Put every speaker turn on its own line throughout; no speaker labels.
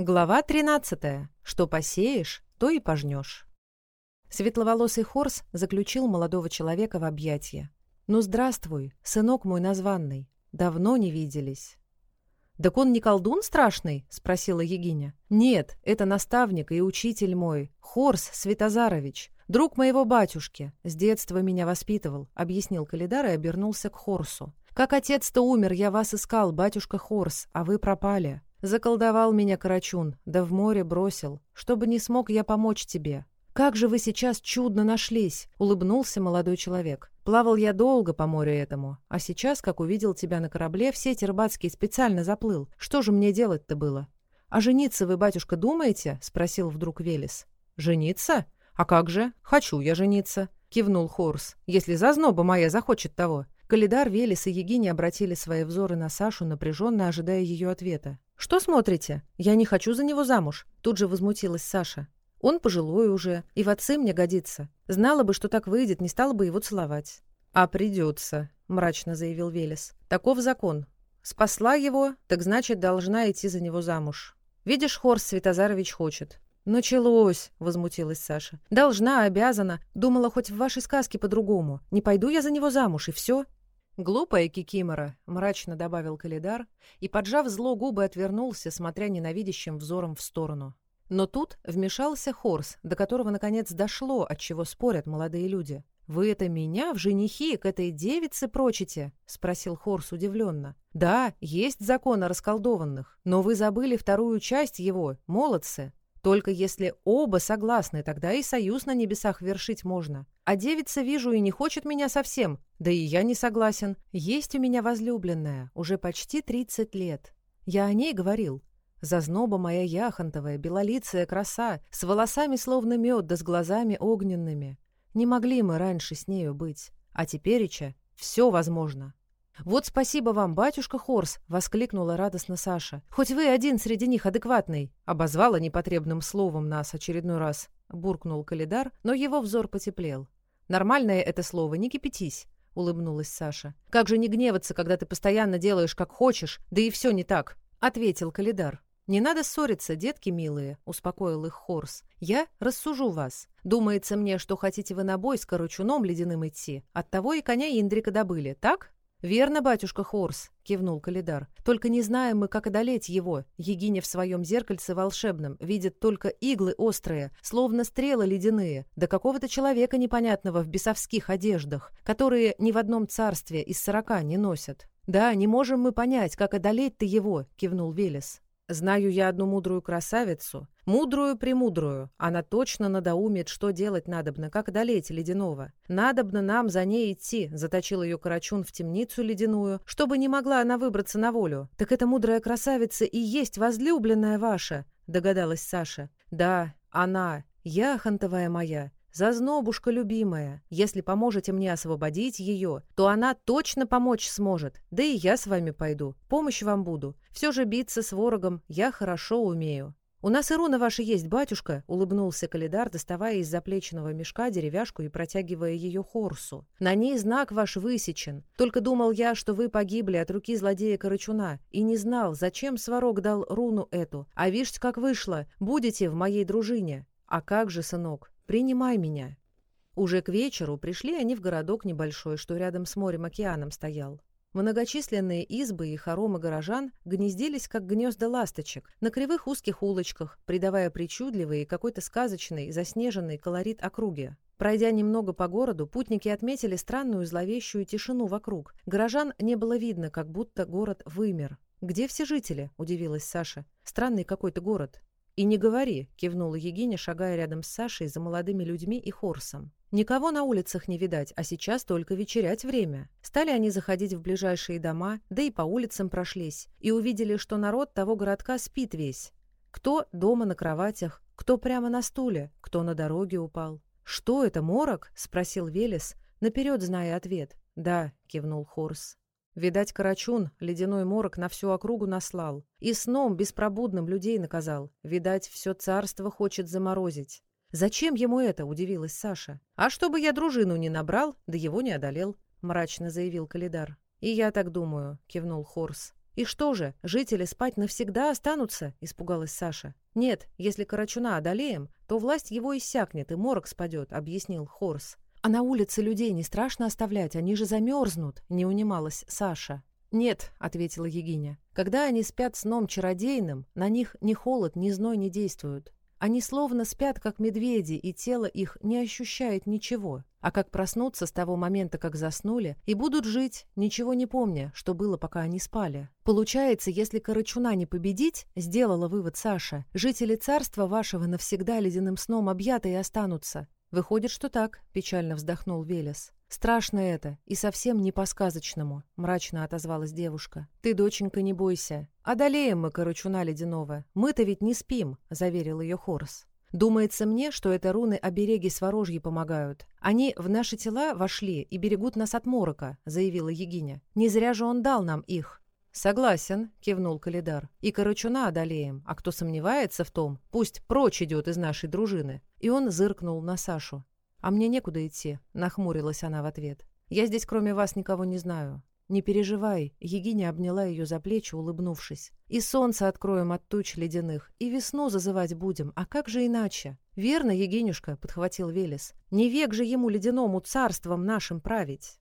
Глава 13. Что посеешь, то и пожнешь. Светловолосый Хорс заключил молодого человека в объятия. «Ну, здравствуй, сынок мой названный. Давно не виделись». «Так он не колдун страшный?» — спросила Егиня. «Нет, это наставник и учитель мой, Хорс Светозарович, друг моего батюшки. С детства меня воспитывал», — объяснил Калидар и обернулся к Хорсу. «Как отец-то умер, я вас искал, батюшка Хорс, а вы пропали. Заколдовал меня Карачун, да в море бросил, чтобы не смог я помочь тебе. Как же вы сейчас чудно нашлись!» — улыбнулся молодой человек. «Плавал я долго по морю этому, а сейчас, как увидел тебя на корабле, все тербатские специально заплыл. Что же мне делать-то было?» «А жениться вы, батюшка, думаете?» — спросил вдруг Велес. «Жениться? А как же? Хочу я жениться!» — кивнул Хорс. «Если зазноба моя захочет того. Калидар, Велес и Егиня обратили свои взоры на Сашу, напряженно ожидая ее ответа. «Что смотрите? Я не хочу за него замуж!» Тут же возмутилась Саша. «Он пожилой уже, и в отцы мне годится. Знала бы, что так выйдет, не стала бы его целовать». «А придется», — мрачно заявил Велес. «Таков закон. Спасла его, так значит, должна идти за него замуж. Видишь, Хорс Светозарович хочет. «Началось!» — возмутилась Саша. «Должна, обязана. Думала, хоть в вашей сказке по-другому. Не пойду я за него замуж, и все. «Глупая Кикимора», — мрачно добавил Калидар и, поджав зло губы, отвернулся, смотря ненавидящим взором в сторону. Но тут вмешался Хорс, до которого, наконец, дошло, от чего спорят молодые люди. «Вы это меня в женихи к этой девице прочите?» — спросил Хорс удивленно. «Да, есть закон о расколдованных, но вы забыли вторую часть его, молодцы. Только если оба согласны, тогда и союз на небесах вершить можно. А девица вижу и не хочет меня совсем, да и я не согласен. Есть у меня возлюбленная, уже почти 30 лет. Я о ней говорил. Зазноба моя яхонтовая, белолицая краса, с волосами словно мед, да с глазами огненными. Не могли мы раньше с нею быть, а теперь тепереча все возможно. «Вот спасибо вам, батюшка Хорс!» — воскликнула радостно Саша. «Хоть вы один среди них адекватный!» — обозвала непотребным словом нас очередной раз. Буркнул Калидар, но его взор потеплел. «Нормальное это слово, не кипятись!» — улыбнулась Саша. «Как же не гневаться, когда ты постоянно делаешь, как хочешь, да и все не так!» — ответил Калидар. «Не надо ссориться, детки милые», — успокоил их Хорс. «Я рассужу вас. Думается мне, что хотите вы на бой с корочуном ледяным идти. Оттого и коня Индрика добыли, так?» «Верно, батюшка Хорс», — кивнул Калидар. «Только не знаем мы, как одолеть его. Егиня в своем зеркальце волшебном видит только иглы острые, словно стрелы ледяные, да какого-то человека непонятного в бесовских одеждах, которые ни в одном царстве из сорока не носят». «Да, не можем мы понять, как одолеть ты его», — кивнул Велес. Знаю я одну мудрую красавицу, мудрую-премудрую. Она точно надоумит, что делать надобно, как долеть ледяного. Надобно нам за ней идти, заточил ее Карачун в темницу ледяную, чтобы не могла она выбраться на волю. Так эта мудрая красавица и есть возлюбленная ваша, догадалась Саша. Да, она, я, хантовая моя, Зазно любимая, если поможете мне освободить ее, то она точно помочь сможет. Да и я с вами пойду, помощь вам буду. Все же биться с ворогом я хорошо умею». «У нас и руна ваша есть, батюшка», — улыбнулся Калидар, доставая из заплечного мешка деревяшку и протягивая ее Хорсу. «На ней знак ваш высечен. Только думал я, что вы погибли от руки злодея Карачуна, и не знал, зачем Сварог дал руну эту. А вишь, как вышло, будете в моей дружине». «А как же, сынок, принимай меня». Уже к вечеру пришли они в городок небольшой, что рядом с морем-океаном стоял. Многочисленные избы и хоромы горожан гнездились, как гнезда ласточек, на кривых узких улочках, придавая причудливый и какой-то сказочный, заснеженный колорит округе. Пройдя немного по городу, путники отметили странную зловещую тишину вокруг. Горожан не было видно, как будто город вымер. «Где все жители?» – удивилась Саша. «Странный какой-то город. «И не говори», — кивнула Егиня, шагая рядом с Сашей за молодыми людьми и Хорсом. Никого на улицах не видать, а сейчас только вечерять время. Стали они заходить в ближайшие дома, да и по улицам прошлись, и увидели, что народ того городка спит весь. Кто дома на кроватях, кто прямо на стуле, кто на дороге упал. «Что это, морок?» — спросил Велес, наперед зная ответ. «Да», — кивнул Хорс. Видать, Карачун ледяной морок на всю округу наслал. И сном беспробудным людей наказал. Видать, все царство хочет заморозить. «Зачем ему это?» – удивилась Саша. «А чтобы я дружину не набрал, да его не одолел», – мрачно заявил Калидар. «И я так думаю», – кивнул Хорс. «И что же, жители спать навсегда останутся?» – испугалась Саша. «Нет, если Карачуна одолеем, то власть его иссякнет и морок спадет», – объяснил Хорс. А на улице людей не страшно оставлять, они же замерзнут, не унималась Саша. «Нет», — ответила Егиня. «Когда они спят сном чародейным, на них ни холод, ни зной не действуют. Они словно спят, как медведи, и тело их не ощущает ничего. А как проснутся с того момента, как заснули, и будут жить, ничего не помня, что было, пока они спали. Получается, если Карачуна не победить, сделала вывод Саша, жители царства вашего навсегда ледяным сном объяты и останутся. Выходит, что так, печально вздохнул Велес. Страшно это, и совсем не по-сказочному, мрачно отозвалась девушка. Ты, доченька, не бойся. Одолеем мы Корочуна Ледяного. Мы-то ведь не спим, заверил ее Хорс. Думается мне, что это руны обереги сворожьи помогают. Они в наши тела вошли и берегут нас от морока, заявила Егиня. Не зря же он дал нам их. «Согласен», — кивнул Калидар. «И Карачуна одолеем, а кто сомневается в том, пусть прочь идет из нашей дружины». И он зыркнул на Сашу. «А мне некуда идти», — нахмурилась она в ответ. «Я здесь кроме вас никого не знаю». «Не переживай», — Егиня обняла ее за плечи, улыбнувшись. «И солнце откроем от туч ледяных, и весну зазывать будем, а как же иначе?» «Верно, Егинюшка», — подхватил Велес. «Не век же ему ледяному царством нашим править».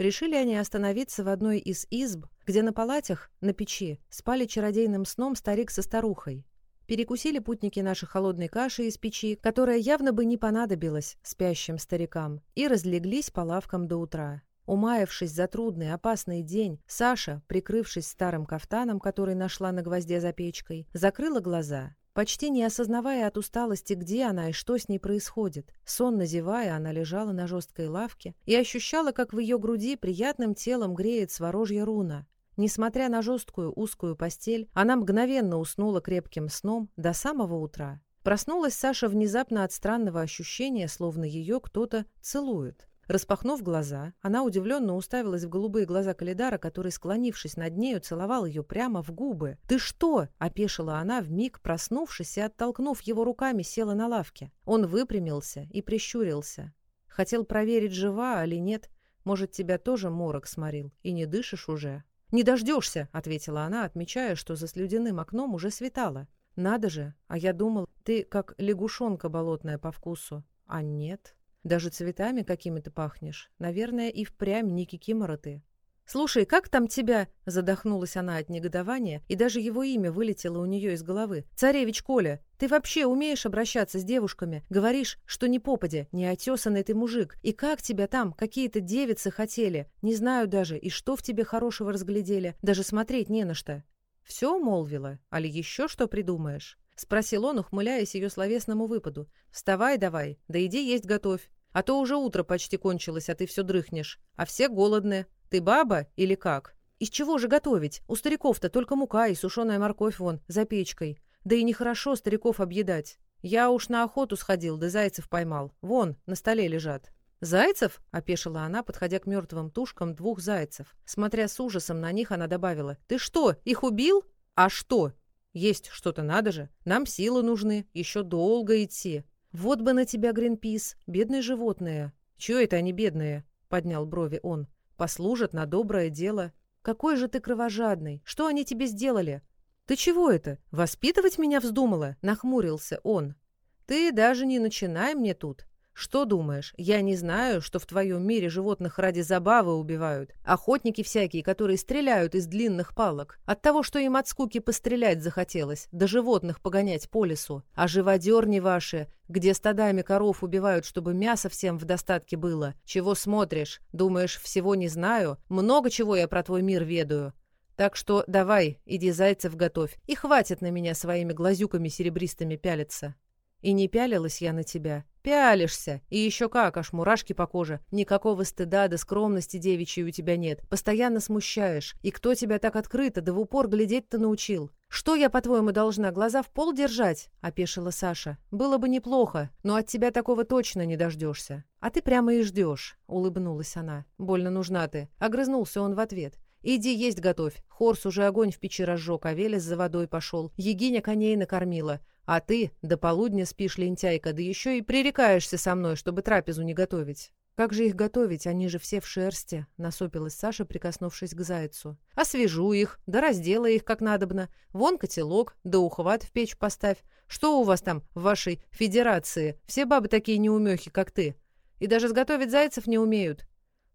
Решили они остановиться в одной из изб, где на палатях, на печи, спали чародейным сном старик со старухой. Перекусили путники наши холодной каши из печи, которая явно бы не понадобилась спящим старикам, и разлеглись по лавкам до утра. Умаявшись за трудный, опасный день, Саша, прикрывшись старым кафтаном, который нашла на гвозде за печкой, закрыла глаза, почти не осознавая от усталости, где она и что с ней происходит. Сонно зевая, она лежала на жесткой лавке и ощущала, как в ее груди приятным телом греет сварожья руна, Несмотря на жесткую узкую постель, она мгновенно уснула крепким сном до самого утра. Проснулась Саша внезапно от странного ощущения, словно ее кто-то целует. Распахнув глаза, она удивленно уставилась в голубые глаза Калидара, который, склонившись над нею, целовал ее прямо в губы. «Ты что?» – опешила она, вмиг проснувшись и, оттолкнув его руками, села на лавке. Он выпрямился и прищурился. Хотел проверить, жива или нет. Может, тебя тоже морок сморил и не дышишь уже, «Не дождешься», — ответила она, отмечая, что за слюдяным окном уже светало. «Надо же! А я думал, ты как лягушонка болотная по вкусу. А нет. Даже цветами какими-то пахнешь. Наверное, и впрямь не кикимора «Слушай, как там тебя?» — задохнулась она от негодования, и даже его имя вылетело у нее из головы. «Царевич Коля! Ты вообще умеешь обращаться с девушками? Говоришь, что не попадя, не отесанный ты мужик. И как тебя там какие-то девицы хотели? Не знаю даже, и что в тебе хорошего разглядели. Даже смотреть не на что». «Все молвила? Али еще что придумаешь?» Спросил он, ухмыляясь ее словесному выпаду. «Вставай давай, да иди есть готовь. А то уже утро почти кончилось, а ты все дрыхнешь. А все голодны. Ты баба или как?» «Из чего же готовить? У стариков-то только мука и сушеная морковь вон, за печкой. Да и нехорошо стариков объедать. Я уж на охоту сходил, да зайцев поймал. Вон, на столе лежат». «Зайцев?» — опешила она, подходя к мертвым тушкам двух зайцев. Смотря с ужасом на них, она добавила. «Ты что, их убил?» «А что? Есть что-то надо же. Нам силы нужны. Еще долго идти». «Вот бы на тебя, Гринпис, бедное животное!» «Чего это они бедные?» — поднял брови он. «Послужат на доброе дело. Какой же ты кровожадный! Что они тебе сделали? «Ты чего это? Воспитывать меня вздумала?» – нахмурился он. «Ты даже не начинай мне тут. Что думаешь, я не знаю, что в твоем мире животных ради забавы убивают. Охотники всякие, которые стреляют из длинных палок. От того, что им от скуки пострелять захотелось, до животных погонять по лесу. А живодерни ваши, где стадами коров убивают, чтобы мясо всем в достатке было. Чего смотришь? Думаешь, всего не знаю? Много чего я про твой мир ведаю. Так что давай, иди зайцев готовь, и хватит на меня своими глазюками серебристыми пялиться. И не пялилась я на тебя. Пялишься. И еще как, аж мурашки по коже. Никакого стыда да скромности девичьей у тебя нет. Постоянно смущаешь. И кто тебя так открыто да в упор глядеть-то научил? «Что я, по-твоему, должна глаза в пол держать?» — опешила Саша. «Было бы неплохо, но от тебя такого точно не дождешься. А ты прямо и ждешь», — улыбнулась она. «Больно нужна ты». Огрызнулся он в ответ. Иди есть готовь. Хорс уже огонь в печи разжег, а Велес за водой пошел. Егиня коней накормила. А ты до полудня спишь, лентяйка, да еще и пререкаешься со мной, чтобы трапезу не готовить. Как же их готовить, они же все в шерсти, Насопилась Саша, прикоснувшись к зайцу. Освежу их, да разделай их как надобно. Вон котелок, да ухват в печь поставь. Что у вас там в вашей федерации? Все бабы такие неумехи, как ты. И даже сготовить зайцев не умеют.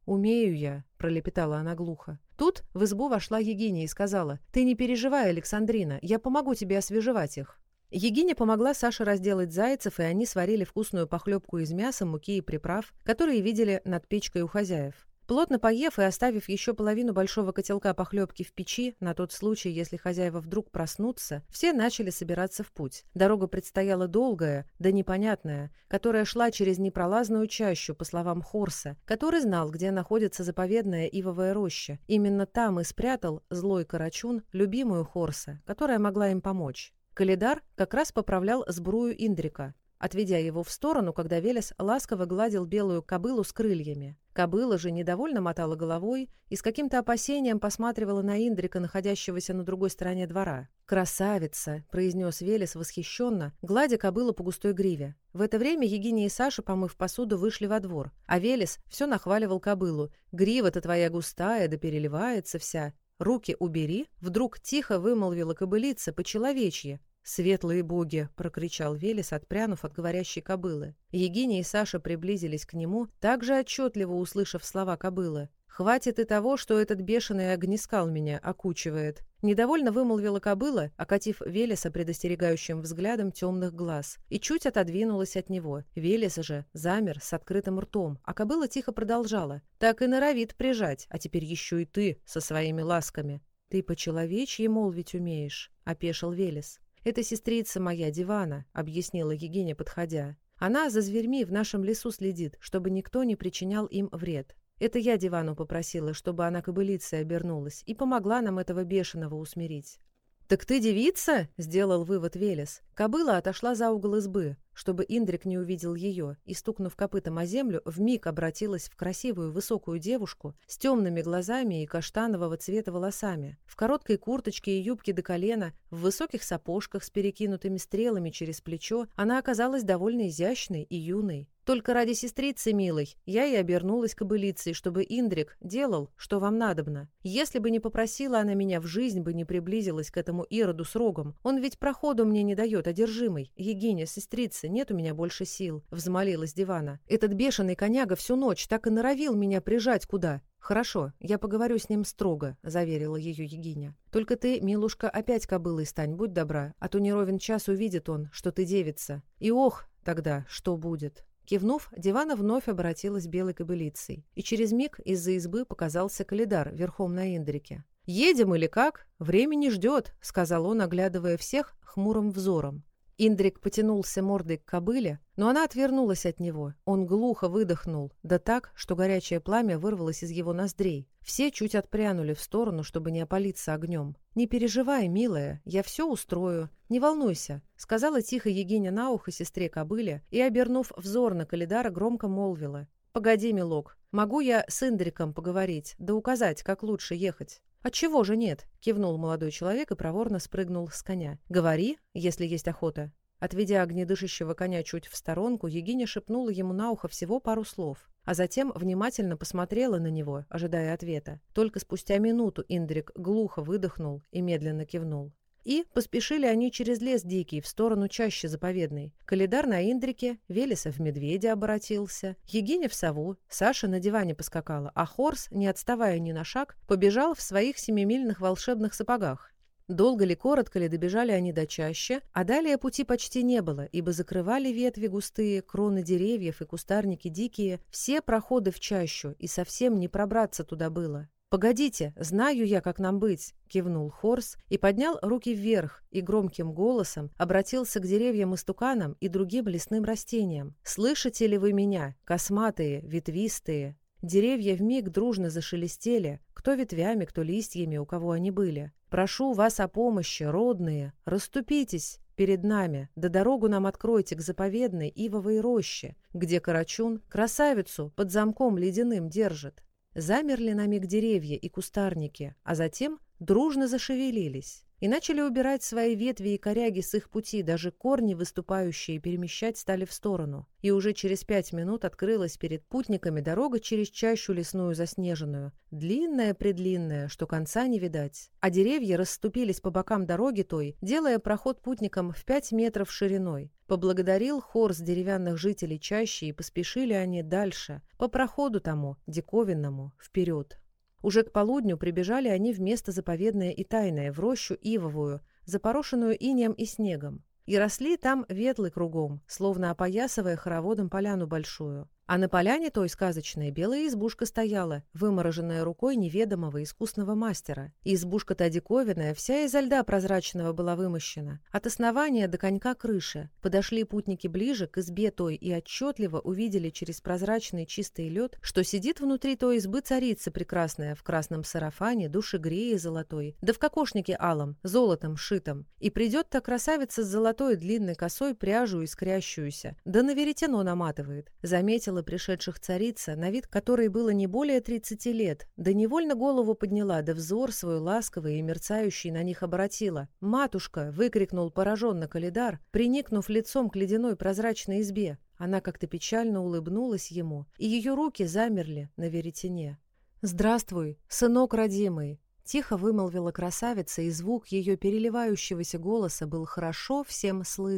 «Умею я», — пролепетала она глухо. Тут в избу вошла Егиня и сказала, «Ты не переживай, Александрина, я помогу тебе освежевать их». Егиня помогла Саше разделать зайцев, и они сварили вкусную похлебку из мяса, муки и приправ, которые видели над печкой у хозяев. Плотно поев и оставив еще половину большого котелка похлебки в печи, на тот случай, если хозяева вдруг проснутся, все начали собираться в путь. Дорога предстояла долгая, да непонятная, которая шла через непролазную чащу, по словам Хорса, который знал, где находится заповедная ивовая роща. Именно там и спрятал злой карачун любимую Хорса, которая могла им помочь. Калидар как раз поправлял сбрую Индрика, Отведя его в сторону, когда Велес ласково гладил белую кобылу с крыльями. Кобыла же недовольно мотала головой и с каким-то опасением посматривала на Индрика, находящегося на другой стороне двора. «Красавица!» — произнес Велес восхищенно, гладя кобылу по густой гриве. В это время Егиня и Саша, помыв посуду, вышли во двор, а Велес все нахваливал кобылу. «Грива-то твоя густая, да переливается вся. Руки убери!» — вдруг тихо вымолвила кобылица по-человечье, «Светлые боги!» — прокричал Велес, отпрянув от говорящей кобылы. Егиня и Саша приблизились к нему, также отчетливо услышав слова кобылы. «Хватит и того, что этот бешеный огнескал меня окучивает!» Недовольно вымолвила кобыла, окатив Велеса предостерегающим взглядом темных глаз, и чуть отодвинулась от него. Велес же замер с открытым ртом, а кобыла тихо продолжала. «Так и норовит прижать, а теперь еще и ты со своими ласками!» «Ты по-человечьи молвить умеешь», — опешил Велес. «Это сестрица моя, Дивана», — объяснила Егиня, подходя. «Она за зверьми в нашем лесу следит, чтобы никто не причинял им вред. Это я Дивану попросила, чтобы она кобылицей обернулась и помогла нам этого бешеного усмирить. «Так ты девица?» — сделал вывод Велес. Кобыла отошла за угол избы, чтобы Индрик не увидел ее, и, стукнув копытом о землю, в миг обратилась в красивую высокую девушку с темными глазами и каштанового цвета волосами, в короткой курточке и юбке до колена, в высоких сапожках с перекинутыми стрелами через плечо, она оказалась довольно изящной и юной. Только ради сестрицы милой я и обернулась кобылицей, чтобы Индрик делал, что вам надобно. Если бы не попросила она меня, в жизнь бы не приблизилась к этому Ироду с рогом. Он ведь проходу мне не дает, одержимый. Егиня, сестрица, нет у меня больше сил», — взмолилась дивана. «Этот бешеный коняга всю ночь так и норовил меня прижать куда. «Хорошо, я поговорю с ним строго», — заверила ее Егиня. «Только ты, милушка, опять кобылой стань, будь добра, а то неровен час увидит он, что ты девица. И ох, тогда что будет?» Кивнув, Дивана вновь обратилась белой кобылицей, и через миг из-за избы показался Калидар верхом на Индрике. «Едем или как? Времени ждет», — сказал он, оглядывая всех хмурым взором. Индрик потянулся мордой к кобыле, но она отвернулась от него. Он глухо выдохнул, да так, что горячее пламя вырвалось из его ноздрей. Все чуть отпрянули в сторону, чтобы не опалиться огнем. «Не переживай, милая, я все устрою. «Не волнуйся», — сказала тихо Егиня на ухо сестре кобыле и, обернув взор на Калидара, громко молвила. «Погоди, милок, могу я с Индриком поговорить, да указать, как лучше ехать?» «Отчего же нет?» — кивнул молодой человек и проворно спрыгнул с коня. «Говори, если есть охота». Отведя огнедышащего коня чуть в сторонку, Егиня шепнула ему на ухо всего пару слов, а затем внимательно посмотрела на него, ожидая ответа. Только спустя минуту Индрик глухо выдохнул и медленно кивнул. И поспешили они через лес дикий, в сторону чаще заповедной. Калидар на Индрике, Велесов в медведя обратился, Егиня в сову, Саша на диване поскакала, а Хорс, не отставая ни на шаг, побежал в своих семимильных волшебных сапогах. Долго ли, коротко ли добежали они до чаще, а далее пути почти не было, ибо закрывали ветви густые, кроны деревьев и кустарники дикие, все проходы в чащу, и совсем не пробраться туда было. «Погодите, знаю я, как нам быть», — кивнул Хорс и поднял руки вверх и громким голосом обратился к деревьям и истуканам и другим лесным растениям. «Слышите ли вы меня, косматые, ветвистые?» Деревья в миг дружно зашелестели, кто ветвями, кто листьями, у кого они были. «Прошу вас о помощи, родные, расступитесь!» перед нами, да дорогу нам откройте к заповедной ивовой роще, где Карачун красавицу под замком ледяным держит замерли на миг деревья и кустарники, а затем дружно зашевелились и начали убирать свои ветви и коряги с их пути, даже корни, выступающие, перемещать стали в сторону. И уже через пять минут открылась перед путниками дорога через чащу лесную заснеженную, длинная-предлинная, что конца не видать. А деревья расступились по бокам дороги той, делая проход путникам в пять метров шириной. Поблагодарил хор с деревянных жителей чаще, и поспешили они дальше, по проходу тому, диковинному, вперед. Уже к полудню прибежали они в место заповедное и тайное, в рощу ивовую, запорошенную инеем и снегом. И росли там ветлы кругом, словно опоясывая хороводом поляну большую. А на поляне той сказочной белая избушка стояла, вымороженная рукой неведомого искусного мастера. Избушка-то диковинная, вся изо льда прозрачного была вымощена. От основания до конька крыши. Подошли путники ближе к избе той и отчетливо увидели через прозрачный чистый лед, что сидит внутри той избы царица прекрасная в красном сарафане, душегреи золотой, да в кокошнике алом, золотом шитом. И придет та красавица с золотой длинной косой пряжу искрящуюся, да на веретено наматывает. Заметил заметила пришедших царица, на вид которой было не более 30 лет, да невольно голову подняла, да взор свой ласковый и мерцающий на них обратила. «Матушка!» — выкрикнул пораженно Калидар, приникнув лицом к ледяной прозрачной избе. Она как-то печально улыбнулась ему, и ее руки замерли на веретене. «Здравствуй, сынок родимый!» Тихо вымолвила красавица, и звук ее переливающегося голоса был хорошо всем слышен.